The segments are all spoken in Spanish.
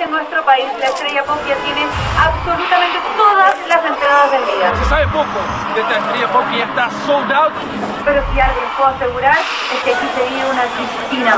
en nuestro país la estrella pop ya tiene absolutamente todas las entradas vendidas. Se sabe poco de esta estrella pop ya está sold out. Pero si algo les puedo asegurar es que aquí se vive una Cristina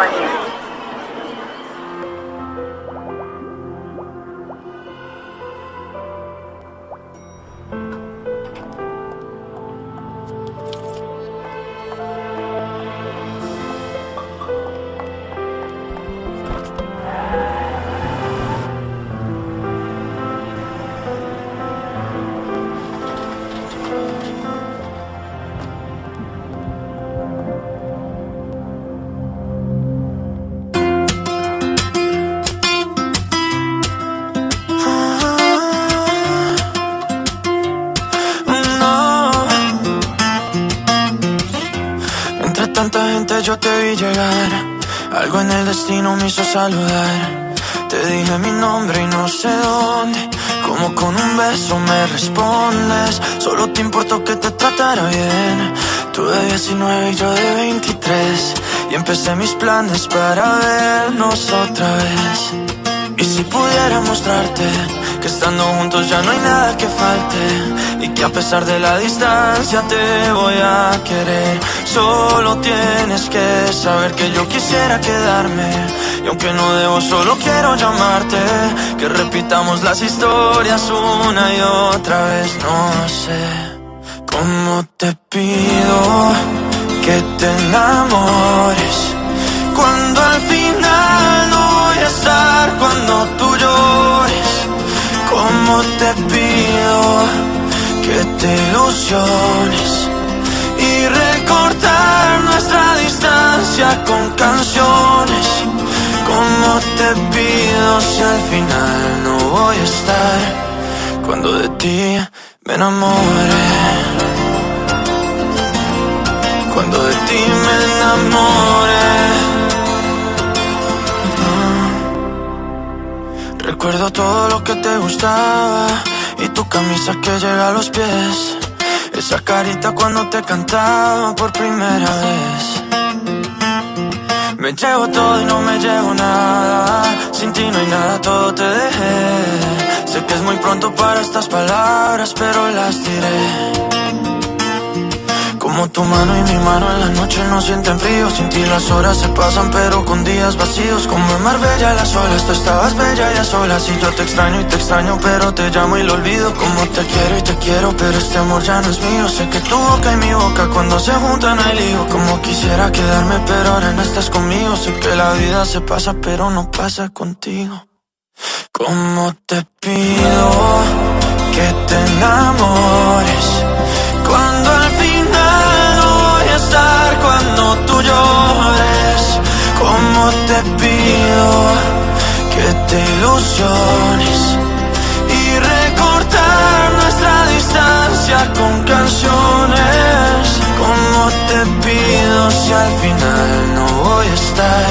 manía. me hizo saludar. Te dije mi nombre y no sé dónde. Como con un beso me respondes. Solo te importó que te tratara bien. Tú de 19 y yo de 23. Y empecé mis planes para vernos otra vez. Y si pudiera mostrarte que estando juntos ya no hay nada que falte y que a pesar de la distancia te voy a querer. Solo tienes que saber que yo quisiera quedarme. Y aunque no debo solo quiero llamarte, que repitamos las historias una y otra vez. No sé cómo te pido que te enamores. Cuando al final no voy a estar cuando tú llores. Como te pido que te ilusiones cuando de ti me enamore. Cuando de ti me enamore. Recuerdo todo lo que te gustaba y tu camisa que llega a los pies. Esa carita cuando te cantaba por primera vez. Me llevo todo y no me llevo nada. Sin ti no hay nada, todo te dejé. Sé que es muy pronto para estas palabras, pero las diré. Como tu mano y mi mano en la noche no sienten frío. Sin ti las horas se pasan pero con días vacíos. Como en Marbella las olas, tú estabas bella y a solas Y yo te extraño y te extraño pero te llamo y lo olvido. Como te quiero y te quiero pero este amor ya no es mío. Sé que tu boca y mi boca cuando se juntan hay lío. Como quisiera quedarme pero ahora no estás conmigo. Sé que la vida se pasa pero no pasa contigo. Como te pido que te enamores y recortar nuestra distancia con canciones. Como te pido si al final no voy a estar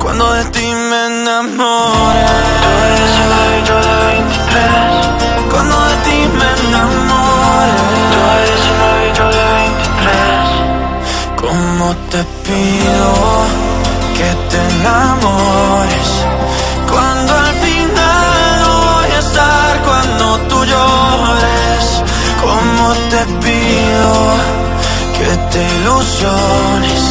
cuando de ti me enamore. Eres de 23. Cuando de ti me enamore. Eres de 23. Como te pido que te enamores que te ilusiones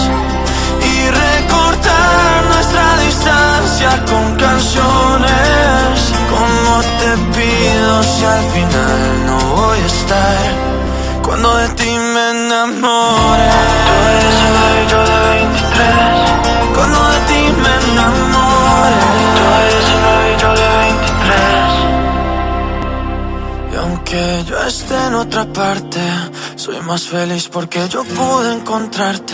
Y recortar nuestra distancia con canciones Como te pido si al final no voy a estar cuando de ti me enamore. Tú eres de 23. Cuando de ti me enamore. Tú eres de 23. Y aunque yo esté en otra parte, soy más feliz porque yo pude encontrarte.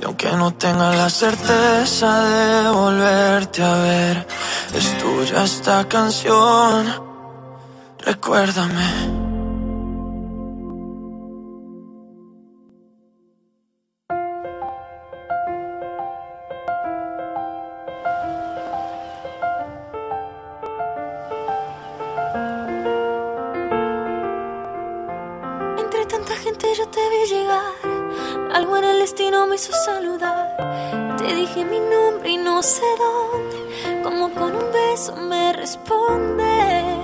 Y aunque no tenga la certeza de volverte a ver, es tuya esta canción. Recuérdame. Algo en el destino me hizo saludar. Te dije mi nombre y no sé dónde. como con un beso me respondes.